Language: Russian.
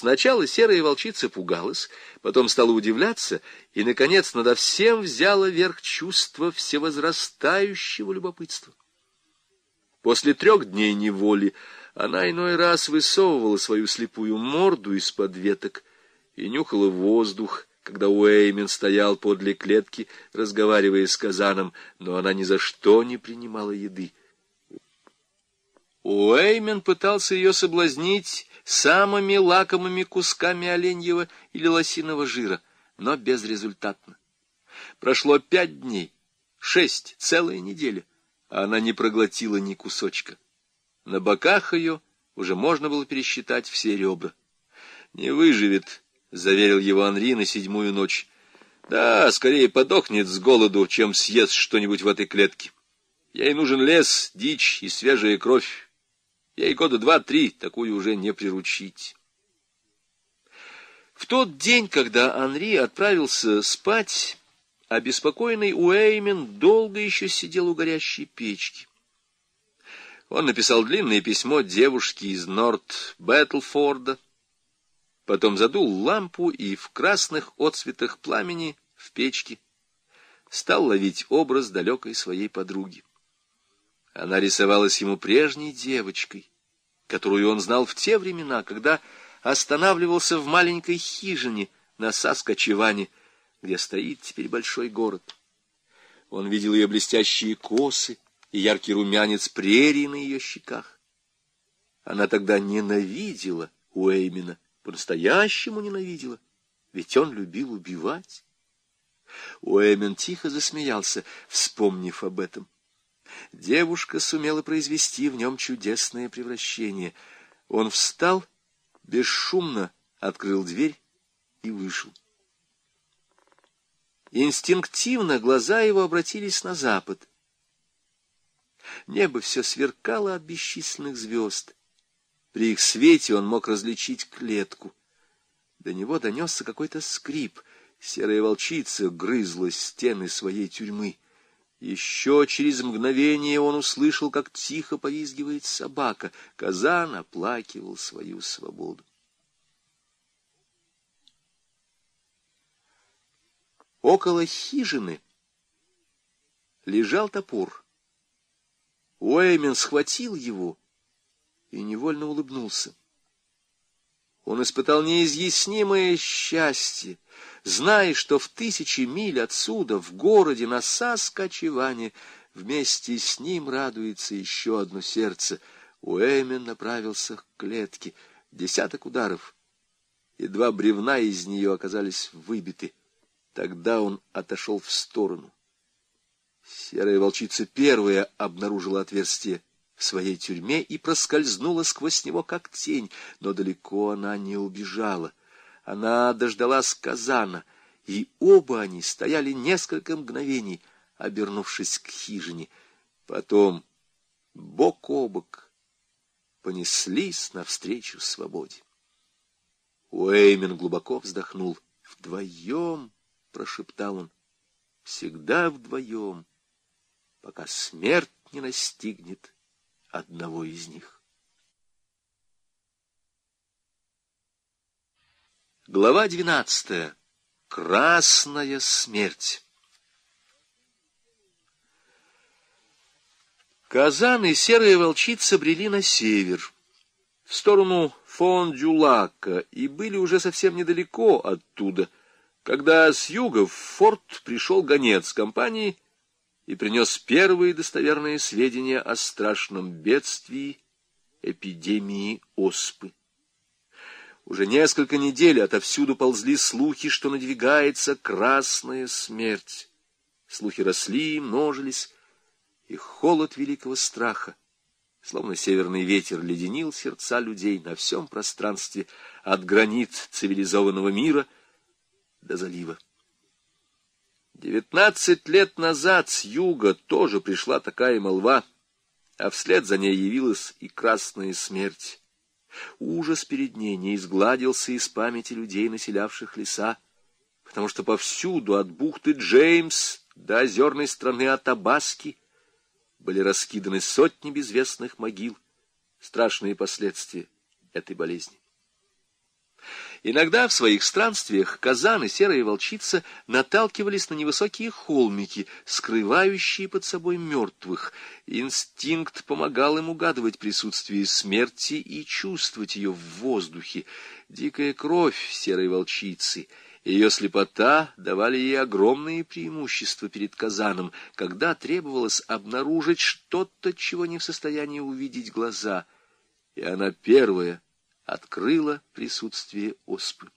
Сначала серая волчица пугалась, потом стала удивляться, и, наконец, надо всем взяло верх чувство всевозрастающего любопытства. После трех дней неволи она иной раз высовывала свою слепую морду из-под веток и нюхала воздух, когда Уэймен стоял подле клетки, разговаривая с казаном, но она ни за что не принимала еды. Уэймен пытался ее соблазнить самыми лакомыми кусками оленьего или лосиного жира, но безрезультатно. Прошло пять дней, шесть, целая неделя, а она не проглотила ни кусочка. На боках ее уже можно было пересчитать все ребра. «Не выживет», — заверил его Анри на седьмую ночь. «Да, скорее подохнет с голоду, чем съест что-нибудь в этой клетке. Ей нужен лес, дичь и свежая кровь. Ей года два-три такую уже не приручить». В тот день, когда Анри отправился спать, обеспокоенный Уэймен долго еще сидел у горящей печки. Он написал длинное письмо девушке из Норт-Бэтлфорда, потом задул лампу и в красных отцветах пламени в печке стал ловить образ далекой своей подруги. Она рисовалась ему прежней девочкой, которую он знал в те времена, когда останавливался в маленькой хижине на Саскачеване, где стоит теперь большой город. Он видел ее блестящие косы, и яркий румянец прерии на ее щеках. Она тогда ненавидела Уэймина, по-настоящему ненавидела, ведь он любил убивать. Уэймен тихо засмеялся, вспомнив об этом. Девушка сумела произвести в нем чудесное превращение. Он встал, бесшумно открыл дверь и вышел. Инстинктивно глаза его обратились на запад. Небо все сверкало от бесчисленных звезд. При их свете он мог различить клетку. До него донесся какой-то скрип. Серая волчица грызла стены своей тюрьмы. Еще через мгновение он услышал, как тихо повизгивает собака. Казан оплакивал свою свободу. Около хижины лежал топор. Уэймен схватил его и невольно улыбнулся. Он испытал неизъяснимое счастье, зная, что в тысячи миль отсюда, в городе на Саскачеване, вместе с ним радуется еще одно сердце. Уэймен направился к клетке. Десяток ударов, и два бревна из нее оказались выбиты. Тогда он отошел в сторону. Серая волчица первая обнаружила отверстие в своей тюрьме и проскользнула сквозь него, как тень, но далеко она не убежала. Она дождалась казана, и оба они стояли несколько мгновений, обернувшись к хижине. Потом бок о бок понеслись навстречу свободе. Уэймен глубоко вздохнул. «Вдвоем!» — прошептал он. «Всегда вдвоем!» пока смерть не настигнет одного из них. Глава двенадцатая. Красная смерть. Казан и серая волчица брели на север, в сторону Фон-Дюлака, и были уже совсем недалеко оттуда, когда с юга в форт пришел гонец компании и принес первые достоверные сведения о страшном бедствии эпидемии оспы. Уже несколько недель отовсюду ползли слухи, что надвигается красная смерть. Слухи росли и множились, и холод великого страха, словно северный ветер, леденил сердца людей на всем пространстве от гранит цивилизованного мира до залива. Девятнадцать лет назад с юга тоже пришла такая молва, а вслед за ней явилась и красная смерть. Ужас перед ней не изгладился из памяти людей, населявших леса, потому что повсюду, от бухты Джеймс до озерной страны Атабаски, были раскиданы сотни безвестных могил, страшные последствия этой болезни. Иногда в своих странствиях казан и серая волчица наталкивались на невысокие холмики, скрывающие под собой мертвых. Инстинкт помогал им угадывать присутствие смерти и чувствовать ее в воздухе. Дикая кровь серой волчицы — ее слепота давали ей огромные преимущества перед казаном, когда требовалось обнаружить что-то, чего не в состоянии увидеть глаза. И она первая открыла присутствие оспы.